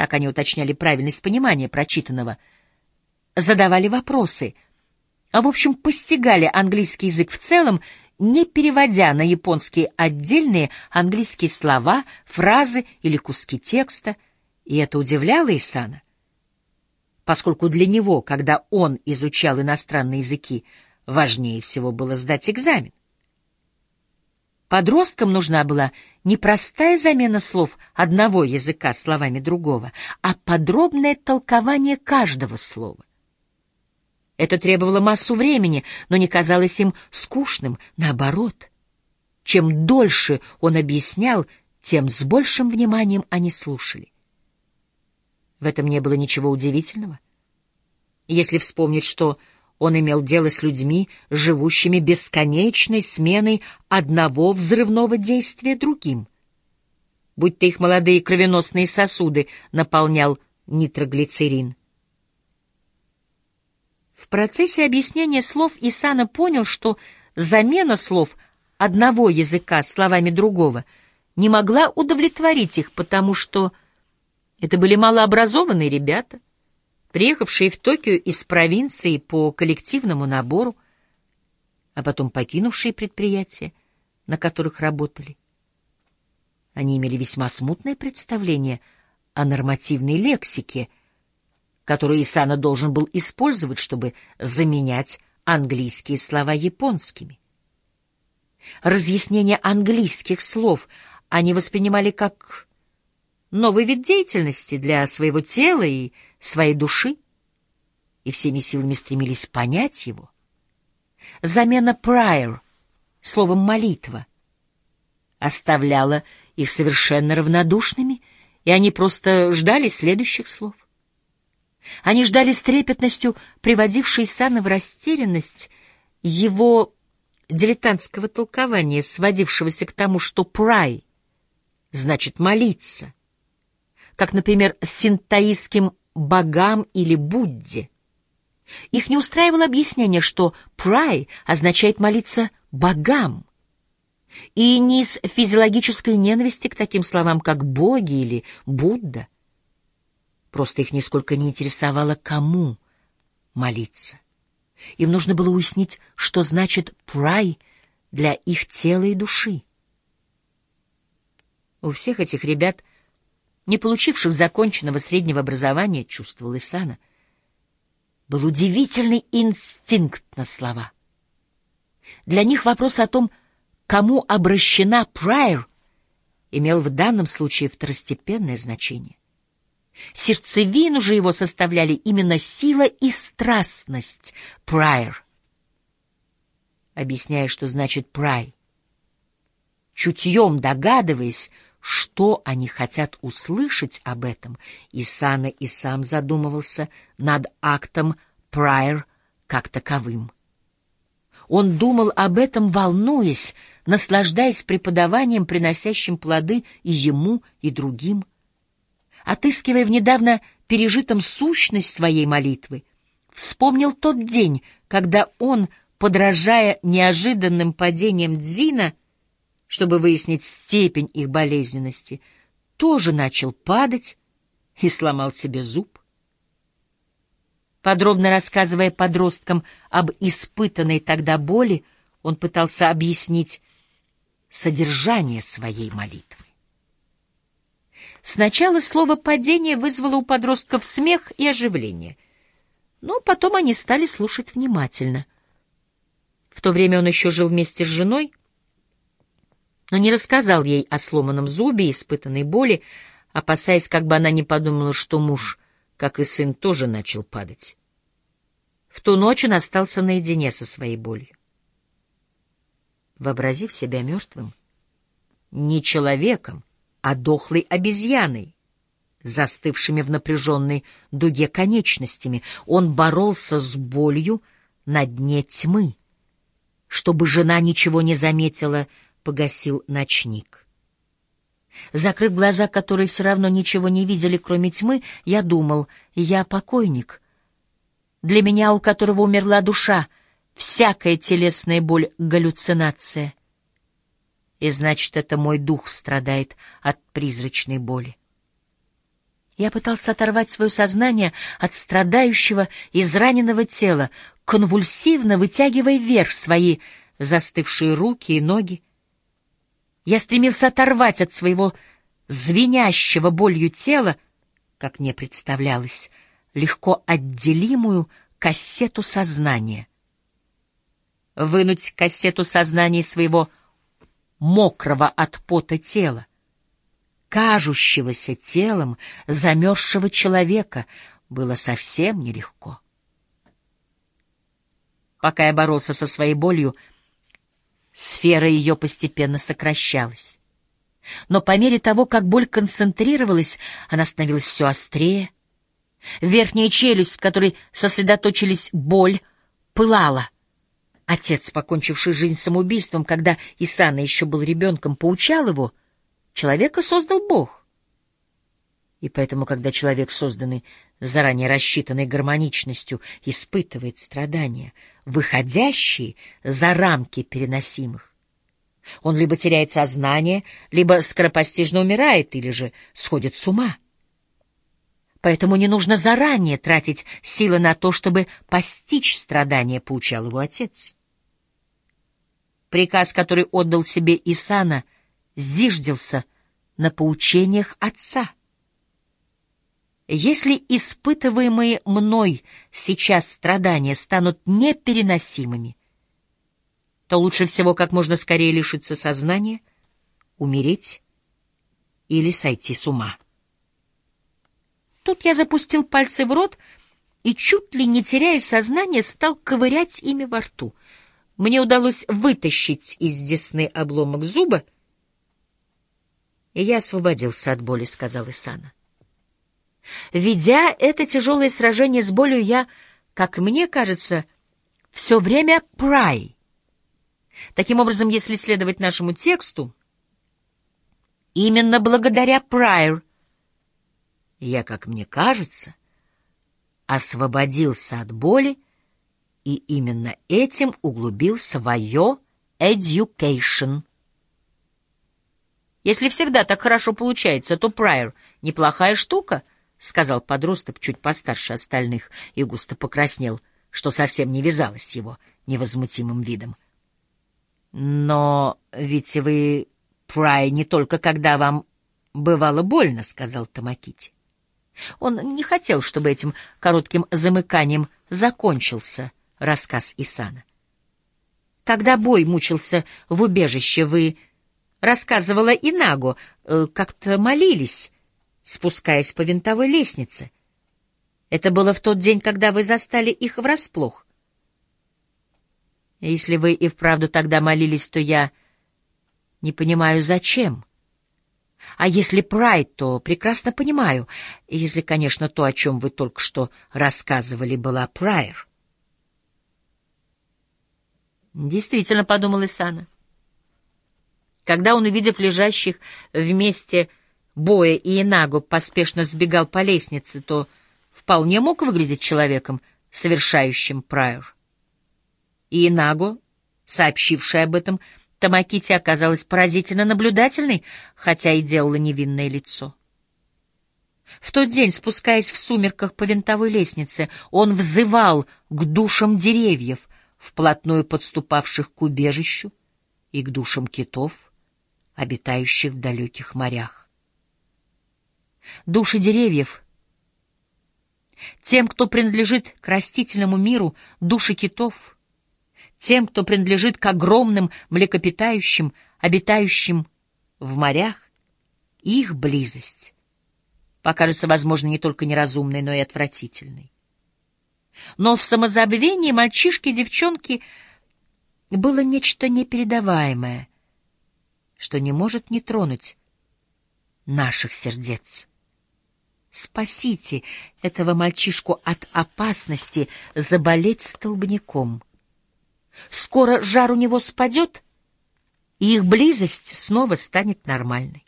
так они уточняли правильность понимания прочитанного, задавали вопросы, а в общем постигали английский язык в целом, не переводя на японский отдельные английские слова, фразы или куски текста, и это удивляло Исана, поскольку для него, когда он изучал иностранные языки, важнее всего было сдать экзамен. Подросткам нужна была не простая замена слов одного языка словами другого, а подробное толкование каждого слова. Это требовало массу времени, но не казалось им скучным, наоборот. Чем дольше он объяснял, тем с большим вниманием они слушали. В этом не было ничего удивительного. Если вспомнить, что он имел дело с людьми, живущими бесконечной сменой одного взрывного действия другим. Будь то их молодые кровеносные сосуды наполнял нитроглицерин. В процессе объяснения слов Исана понял, что замена слов одного языка словами другого не могла удовлетворить их, потому что это были малообразованные ребята — приехавшие в Токио из провинции по коллективному набору, а потом покинувшие предприятия, на которых работали. Они имели весьма смутное представление о нормативной лексике, которую Исана должен был использовать, чтобы заменять английские слова японскими. Разъяснение английских слов они воспринимали как новый вид деятельности для своего тела и своей души, и всеми силами стремились понять его. Замена «prior» словом «молитва» оставляла их совершенно равнодушными, и они просто ждали следующих слов. Они ждали с трепетностью, приводившей Сана в растерянность, его дилетантского толкования, сводившегося к тому, что «прай» значит «молиться», как, например, с синтаистским богам или Будде. Их не устраивало объяснение, что «прай» означает молиться богам. И не из физиологической ненависти к таким словам, как боги или Будда. Просто их нисколько не интересовало, кому молиться. Им нужно было уяснить, что значит «прай» для их тела и души. У всех этих ребят не получивших законченного среднего образования, чувствовал Исана, был удивительный инстинкт на слова. Для них вопрос о том, кому обращена Прайер, имел в данном случае второстепенное значение. Сердцевину же его составляли именно сила и страстность Прайер. Объясняя, что значит «прай», чутьем догадываясь, что они хотят услышать об этом, Исана и сам задумывался над актом Прайер как таковым. Он думал об этом, волнуясь, наслаждаясь преподаванием, приносящим плоды и ему, и другим. Отыскивая в недавно пережитом сущность своей молитвы, вспомнил тот день, когда он, подражая неожиданным падениям Дзина, чтобы выяснить степень их болезненности, тоже начал падать и сломал себе зуб. Подробно рассказывая подросткам об испытанной тогда боли, он пытался объяснить содержание своей молитвы. Сначала слово «падение» вызвало у подростков смех и оживление, но потом они стали слушать внимательно. В то время он еще жил вместе с женой, но не рассказал ей о сломанном зубе и испытанной боли, опасаясь, как бы она не подумала, что муж, как и сын, тоже начал падать. В ту ночь он остался наедине со своей болью. Вообразив себя мертвым, не человеком, а дохлой обезьяной, застывшими в напряженной дуге конечностями, он боролся с болью на дне тьмы, чтобы жена ничего не заметила, погасил ночник. Закрыв глаза, которые все равно ничего не видели, кроме тьмы, я думал, я покойник. Для меня, у которого умерла душа, всякая телесная боль — галлюцинация. И значит, это мой дух страдает от призрачной боли. Я пытался оторвать свое сознание от страдающего, израненного тела, конвульсивно вытягивая вверх свои застывшие руки и ноги. Я стремился оторвать от своего звенящего болью тела, как мне представлялось, легко отделимую кассету сознания. Вынуть кассету сознания своего мокрого от пота тела, кажущегося телом замерзшего человека, было совсем нелегко. Пока я боролся со своей болью, сфера ее постепенно сокращалась. Но по мере того, как боль концентрировалась, она становилась все острее. Верхняя челюсть, в которой сосредоточились боль, пылала. Отец, покончивший жизнь самоубийством, когда Исана еще был ребенком, поучал его — Человека создал Бог. И поэтому, когда человек, созданный заранее рассчитанной гармоничностью, испытывает страдания, выходящие за рамки переносимых, он либо теряет сознание, либо скоропостижно умирает, или же сходит с ума. Поэтому не нужно заранее тратить силы на то, чтобы постичь страдания, поучал его отец. Приказ, который отдал себе Исана — зиждился на поучениях отца. Если испытываемые мной сейчас страдания станут непереносимыми, то лучше всего как можно скорее лишиться сознания, умереть или сойти с ума. Тут я запустил пальцы в рот и, чуть ли не теряя сознание, стал ковырять ими во рту. Мне удалось вытащить из десны обломок зуба — и я освободился от боли, — сказал Исана. Ведя это тяжелое сражение с болью, я, как мне кажется, все время прай. Таким образом, если следовать нашему тексту, именно благодаря прайер я, как мне кажется, освободился от боли и именно этим углубил свое education. Если всегда так хорошо получается, то Прайер — неплохая штука, — сказал подросток чуть постарше остальных и густо покраснел, что совсем не вязалось с его невозмутимым видом. «Но ведь вы Прай не только когда вам бывало больно», — сказал Тамакити. Он не хотел, чтобы этим коротким замыканием закончился рассказ Исана. Когда бой мучился в убежище, вы рассказывала Инагу, э, как-то молились, спускаясь по винтовой лестнице. Это было в тот день, когда вы застали их врасплох. Если вы и вправду тогда молились, то я не понимаю, зачем. А если прайд, то прекрасно понимаю, если, конечно, то, о чем вы только что рассказывали, была прайер. Действительно, — подумал Исана. — когда он, увидев лежащих вместе Боя и Инагу, поспешно сбегал по лестнице, то вполне мог выглядеть человеком, совершающим прайор. И Инагу, сообщившая об этом, Тамакити оказалась поразительно наблюдательной, хотя и делала невинное лицо. В тот день, спускаясь в сумерках по винтовой лестнице, он взывал к душам деревьев, вплотную подступавших к убежищу, и к душам китов — обитающих в далеких морях. Души деревьев. Тем, кто принадлежит к растительному миру, души китов. Тем, кто принадлежит к огромным млекопитающим, обитающим в морях, их близость покажется, возможно, не только неразумной, но и отвратительной. Но в самозабвении мальчишки и девчонки было нечто непередаваемое, что не может не тронуть наших сердец. Спасите этого мальчишку от опасности заболеть столбняком. Скоро жар у него спадет, и их близость снова станет нормальной.